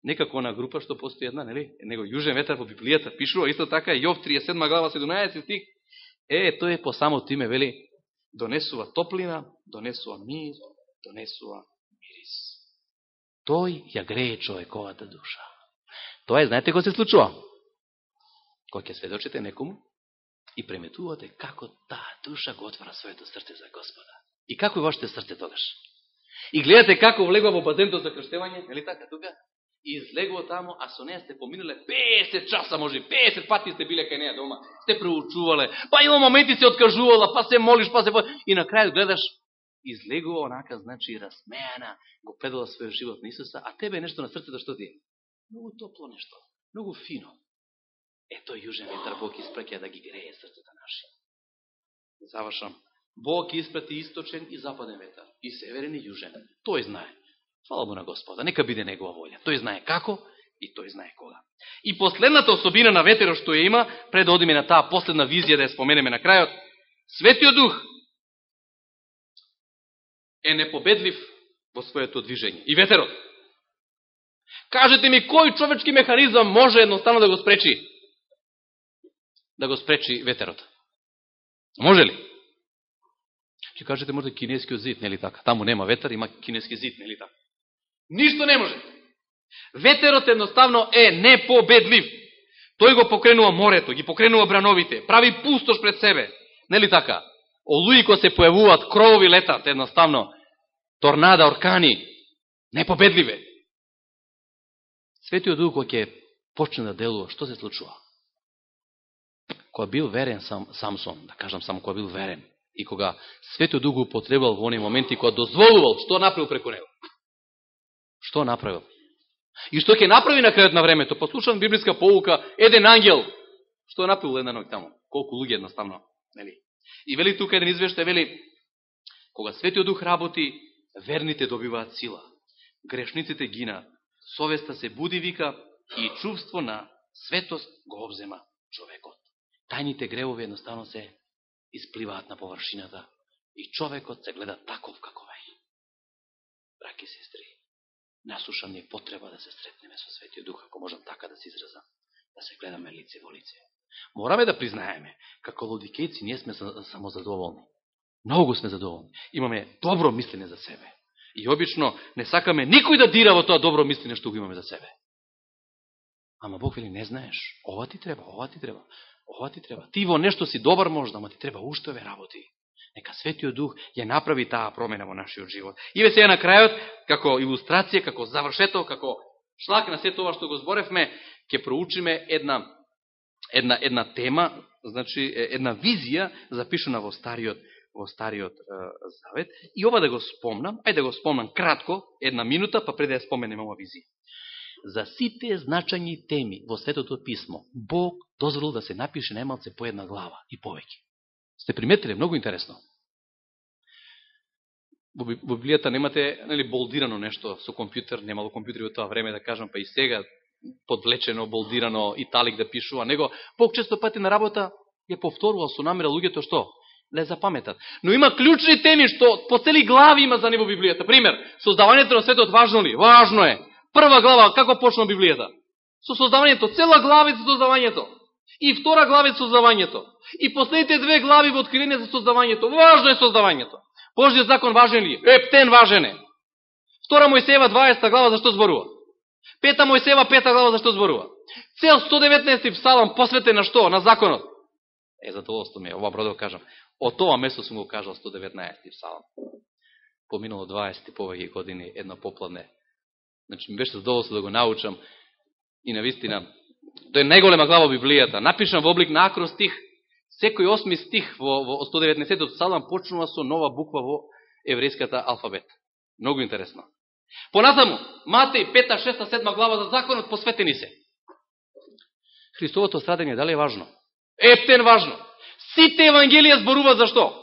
Некако она група што постои една, нели? Него јужен ветар во Библијата пишува исто така Јов 37 глава 17 стих. Е, тој е по самото име вели донесува топлина, донесува мир, донесува мирис. Тој ја грее човековата душа. Тоа е, знаете кој се случува? Кој ќе сведочите некому и преметувате како таа душа го отвара своето срце за Господа. И како е вашето срце тогаш? И гледате како влегува во базентот за крштевање, нели така тука? И излегува тамо, а со неја сте поминале 50 часа, може 50 пати сте биле кај неја дома, сте проучувале, па има моменти се откажувала, па се молиш, па се... И на крај гледаш, излегува онака, значи, размеана, го предала својот живот на Исуса, а тебе е нешто на срцето што ти е? Многу топло нешто, многу фино. Е, тој јужен ветар Бог испраќа да ги грее срцата наши. Завршам. Бог испрати источен и западен ветар, и северен и јужен. Тој знае. Фала му на Господа, нека биде негова волја. Тој знае како и тој знае кога. И последната особина на ветерот што ја има, пред да одиме на таа последна визија да ја споменеме на крајот, Светиот Дух е непобедлив во своето движење. И ветерот. Кажете ми, кој човечки механизам може едноставно да го спречи? Да го спречи ветерот. Може ли? Ќе кажете може кинескиот зид, нели така? Таму нема ветер, има кинески зид, нели така? Ништо не може. Ветерот едноставно е непобедлив. Тој го покренува морето, ги покренува брановите, прави пустош пред себе. Нели така? Олуи кои се појавуваат, кровови летат едноставно. Торнада, оркани. Непобедливе. Светиот Дух кој ќе почне да делува, што се случува? Кој бил верен сам, Самсон, да кажам само кој бил верен, и кога Светиот Дух го потребал во оние моменти кога дозволувал, што направил преку него? Што направил? И што ќе направи на крајот на времето? Послушам библиска поука, еден ангел, што направил една ноќ тамо? Колку луѓе едноставно, нели? И вели тука еден извеште, вели, кога Светиот Дух работи, верните добиваат сила, грешниците гина, совеста се буди, вика, и чувство на светост го обзема човекот. Тајните гревови едноставно се испливаат на површината и човекот се гледа таков каков е. Браки сестри, насуша ни потреба да се сретнеме со Светиот Дух, ако можам така да се изразам, да се гледаме лице во лице. Мораме да признаеме, како лодикејци ние сме само задоволни. Многу сме задоволни. Имаме добро мислене за себе. И обично не сакаме никој да дира во тоа добро мислене што го имаме за себе. Ама Бог вели, не знаеш, ова ти треба, ова ти треба, ова ти треба. Ти во нешто си добар можда, ама ти треба уште ве работи. Нека Светиот Дух ја направи таа промена во нашиот живот. И ве сега на крајот, како илустрација, како завршетел, како шлак на се тоа што го зборевме, ќе проучиме една, една, една тема, значи една визија запишена во Стариот во Стариот Завет. И ова да го спомнам, ајде да го спомнам кратко, една минута, па пред да ја споменем ова визија. За сите значајни теми во Светото Писмо, Бог дозволил да се напише најмалце по една глава и повеќе. Сте приметиле, многу интересно. Во Библијата немате нели, болдирано нешто со компјутер, немало компјутери во тоа време, да кажам, па и сега подвлечено, болдирано, италик да пишува, него често пати на работа ја повторува со намера луѓето што? Не запаметат. Но има клучни теми што по цели глави има за него Библијата. Пример, создавањето на светот важно ли? Важно е. Прва глава, како почна Библијата? Со создавањето, цела глава за создавањето. И втора глава е создавањето. И последните две глави во откривение за создавањето. Важно е создавањето. Божиот закон важен ли? Ептен важен е. Втора Мојсеева 20 глава зашто зборува? Пета Мојсеева пета глава, зашто зборува? Цел 119 псалам посветен на што? На законот. Е, задоволство ми е, ова бродо кажам. Од тоа место сум го кажал 119 псалам. Поминало 20 повеќе години, едно попладне. Значи, ми беше задоволство да го научам. И на вистина, тоа е најголема глава во Библијата. Напишан во облик на акростих. Секој осми стих во, во 119 псалам почнува со нова буква во еврејската алфабет. Многу интересно. Понатаму, Матеј 5, 6, 7 глава за законот посветени се. Христовото страдење дали е важно? Ептен важно. Сите евангелија зборува за што?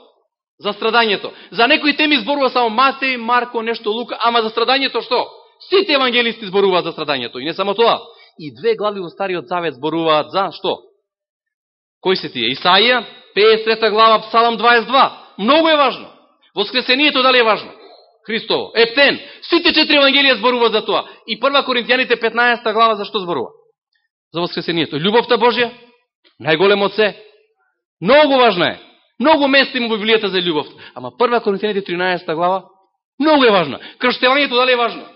За страдањето. За некои теми зборува само Матеј, Марко, нешто Лука, ама за страдањето што? Сите евангелисти зборуваат за страдањето. И не само тоа. И две глави во Стариот Завет зборуваат за што? Кои се тие? Исаија, 53 глава, Псалам 22. Многу е важно. Воскресението дали е важно? Христово. Ептен. Сите четири евангелија зборува за тоа. И прва Коринтијаните 15 глава за што зборува? За воскресението. Любовта Божја, најголемо се. Многу важна е. Многу места има во Библијата за љубов. Ама прва Коринтијаните 13 глава, многу е важна. Крштевањето дали е важно?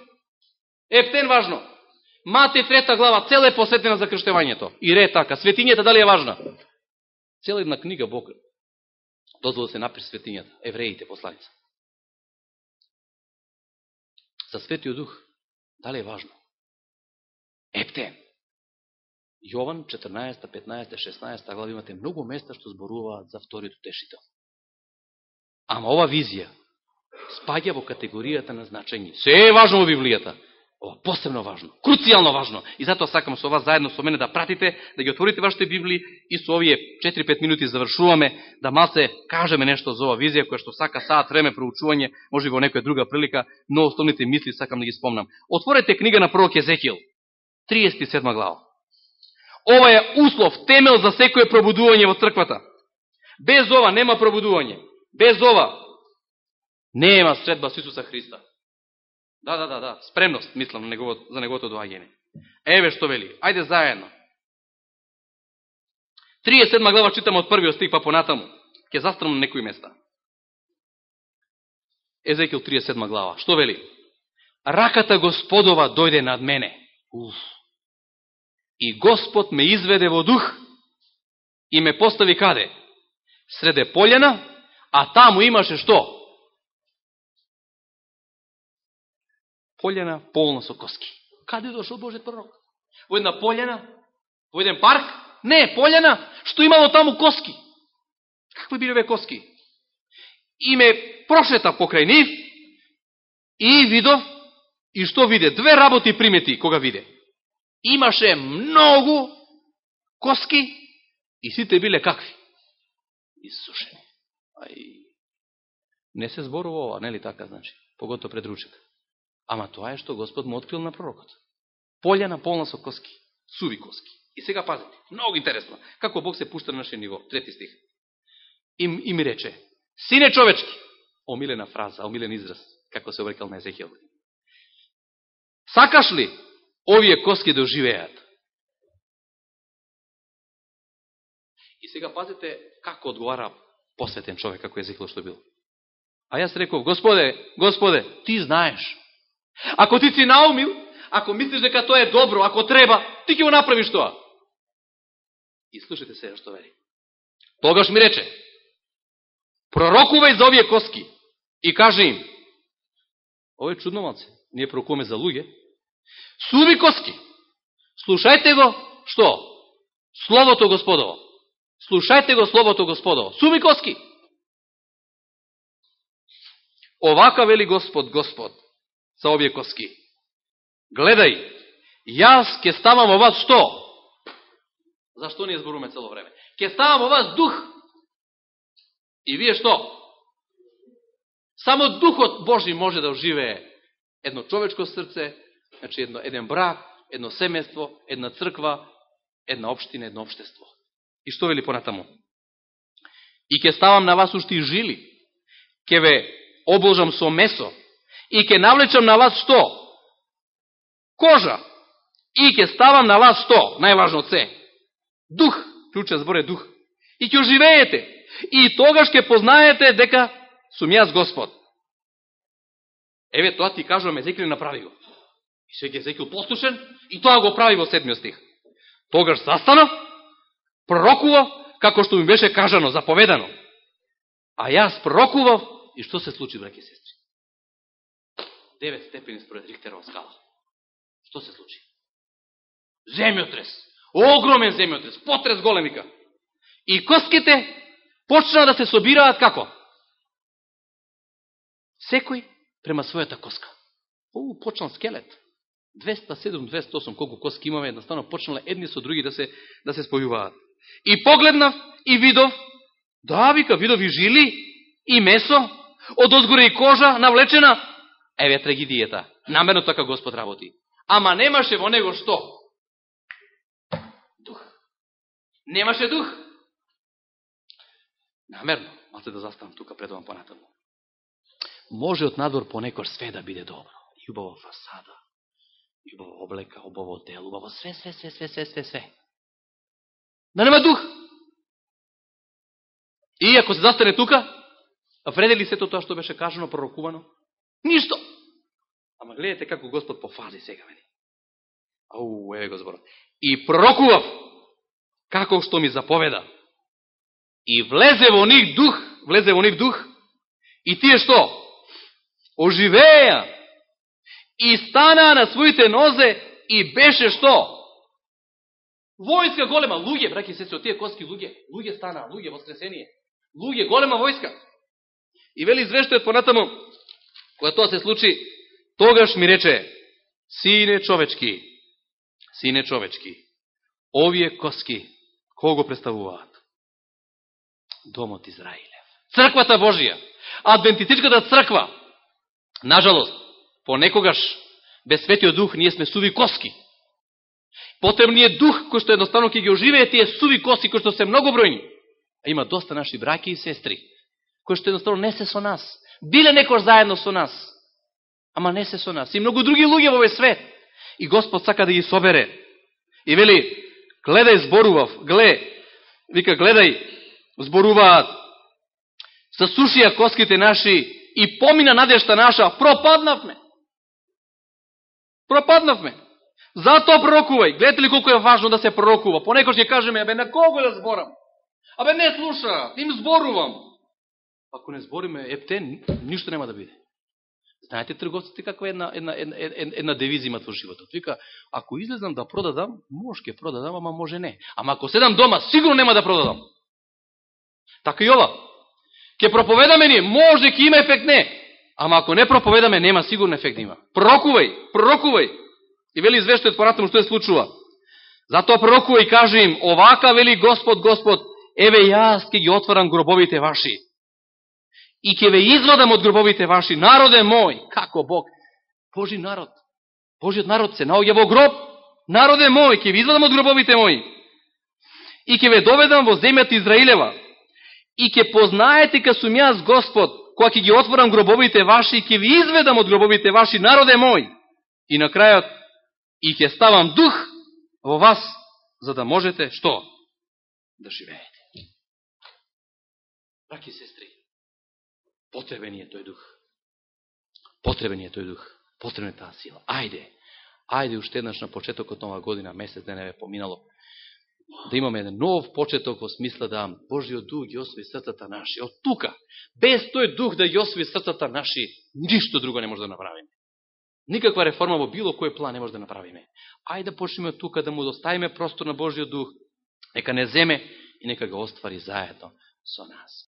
Ептен важно. Мате трета глава, цела е посветена за крштевањето. И ре така. Светињата дали е важна? Цела една книга Бог дозвол да се напиш светињата. Евреите, посланица за Светиот Дух, дали е важно? Ептен. Јован 14, 15, 16 глава имате многу места што зборуваат за вториот утешител. Ама ова визија спаѓа во категоријата на значење. Се е важно во Библијата, Ова посебно важно, круцијално важно. И затоа сакам со вас заедно со мене да пратите, да ги отворите вашите Библии и со овие 4-5 минути завршуваме, да малце кажеме нешто за ова визија, која што сака саат време проучување, може во некоја друга прилика, но основните мисли сакам да ги спомнам. Отворете книга на пророк Езекијел, 37 глава. Ова е услов, темел за секое пробудување во црквата. Без ова нема пробудување. Без ова нема средба со Исуса Христа. Да, да, да, да, спремност, мислам, негово, за неговото доаѓање. Еве што вели, ајде заедно. 37 глава читам од првиот стих па понатаму. Ке застрам на некои места. Езекил 37 глава. Што вели? Раката Господова дојде над мене. Уф. И Господ ме изведе во дух и ме постави каде? Среде полјена, а таму имаше што? Полјана полна со коски. Каде дошол Божиот пророк? Во една полјана? Во еден парк? Не, полјана, што имало таму коски. Какви биле ве коски? И ме прошета покрај нив и видов и што виде? Две работи примети кога виде. Имаше многу коски и сите биле какви? Исушени. Ај, не се зборува ова, нели така, значи? Погото пред ручек. Ама тоа е што Господ му открил на пророкот. Полја на полна со коски, суви коски. И сега пазите, многу интересно, како Бог се пушта на наше ниво. Трети стих. И, и ми рече, сине човечки, омилена фраза, омилен израз, како се обрекал на Езехијал. Сакаш ли овие коски да оживеат? И сега пазите како одговара посветен човек, како Езехијал што бил. А јас реков, Господе, Господе, ти знаеш. Ако ти си наумил, ако мислиш дека тоа е добро, ако треба, ти ќе го направиш тоа. И слушайте се што вери. Тогаш ми рече, пророкувај за овие коски и кажи им, ово чудно малце, ние пророкуваме за луѓе, суви коски, слушајте го, што? Словото Господово. Слушајте го Словото Господово. Суви коски. Овака вели Господ, Господ, за овие коски. Гледај, јас ќе ставам во вас што? Зашто не зборуваме цело време? Ке ставам во вас дух. И вие што? Само духот Божи може да оживее едно човечко срце, значи едно, еден брак, едно семејство, една црква, една општина, едно општество. И што вели понатаму? И ќе ставам на вас ушти жили, ќе ве обложам со месо, и ќе навлечам на вас што? Кожа. И ќе ставам на вас што? Најважно се. Дух. Клуча збор е дух. И ќе оживеете. И тогаш ќе познаете дека сум јас Господ. Еве тоа ти кажувам Езекије направи го. И се Езекије послушен и тоа го прави во седмиот стих. Тогаш застана, пророкува, како што ми беше кажано, заповедано. А јас пророкував и што се случи, браке се? 9 степени според Рихтерова скала. Што се случи? Земјотрес. Огромен земјотрес. Потрес големика. И коските почнаа да се собираат како? Секој према својата коска. Оу, почнал скелет. 207, 208, колку коски имаме, едностано, почнале едни со други да се, да се спојуваат. И погледнав и видов, да, вика, видов и жили, и месо, од озгоре и кожа, навлечена, Еве трагедијата. Намерно така Господ работи. Ама немаше во него што? Дух. Немаше дух. Намерно, малце да застанам тука пред вам понатаму. Може од надвор понекор све да биде добро. Јубава фасада, љубава облека, убаво дел, убаво све, све, све, све, све, све, све. Да нема дух. И ако се застане тука, вреде ли сето тоа што беше кажано, пророкувано? Ништо. Ама гледате како Господ пофази сега, вели. Ау, еве го зборот. И пророкував, како што ми заповеда. И влезе во них дух, влезе во них дух, и тие што? Оживеја, и стана на своите нозе и беше што? Војска голема, луѓе, браки се, од тие коски луѓе, луѓе стана, луѓе, воскресение, луѓе, голема војска. И вели извештајот понатаму, кога тоа се случи, тогаш ми рече, сине човечки, сине човечки, овие коски, кого представуваат? Домот Израилев. Црквата Божија, адвентистичката црква, нажалост, понекогаш без светиот дух ние сме суви коски. Потребен е дух кој што едноставно ќе ги оживее тие суви коски кои што се многу бројни. А има доста наши браки и сестри кои што едноставно не се со нас. Биле некој заедно со нас, ама не се со нас. И многу други луѓе во овој свет. И Господ сака да ги собере. И вели, гледај зборував, гле, вика, гледај, зборуваат, сушија коските наши и помина надежта наша, пропаднавме. Пропаднавме. Затоа пророкувај. Гледате ли колко е важно да се пророкува? Понекој ќе кажеме, абе, на кого да зборам? Абе, не слуша, им зборувам. Ако не збориме епте, ништо нема да биде. Знаете трговците каква е една, една, една, една, една девиза имат во животот? Вика, ако излезам да продадам, може ќе продадам, ама може не. Ама ако седам дома, сигурно нема да продадам. Така и ова. Ке проповедаме ни, може ќе има ефект, не. Ама ако не проповедаме, нема сигурно ефект да има. Пророкувај, пророкувај. И вели извештајот понатаму што се случува. Затоа пророкувај и кажи им, овака вели Господ, Господ, еве јас ќе ги отворам гробовите ваши. И ке ве извадам од гробовите ваши. Народе мој, како Бог, Божи народ, Божиот народ се наоѓа во гроб. Народе мој, ке ви извадам од гробовите мои. И ке ве доведам во земјата Израилева. И ке познаете ка сум јас Господ, која ќе ги отворам гробовите ваши и ќе ви изведам од гробовите ваши, народе мој. И на крајот, и ќе ставам дух во вас, за да можете, што? Да живеете. Браки сестри, потребен е тој дух. Потребен е тој дух. Потребен е таа сила. Ајде, ајде уште еднаш на почетокот нова година, месец не е поминало, да имаме еден нов почеток во смисла да Божиот дух ги освои срцата наши. Од тука, без тој дух да ги освои срцата наши, ништо друго не може да направиме. Никаква реформа во било кој план не може да направиме. Ајде да почнеме од тука да му доставиме простор на Божиот дух, нека не земе и нека го оствари заедно со нас.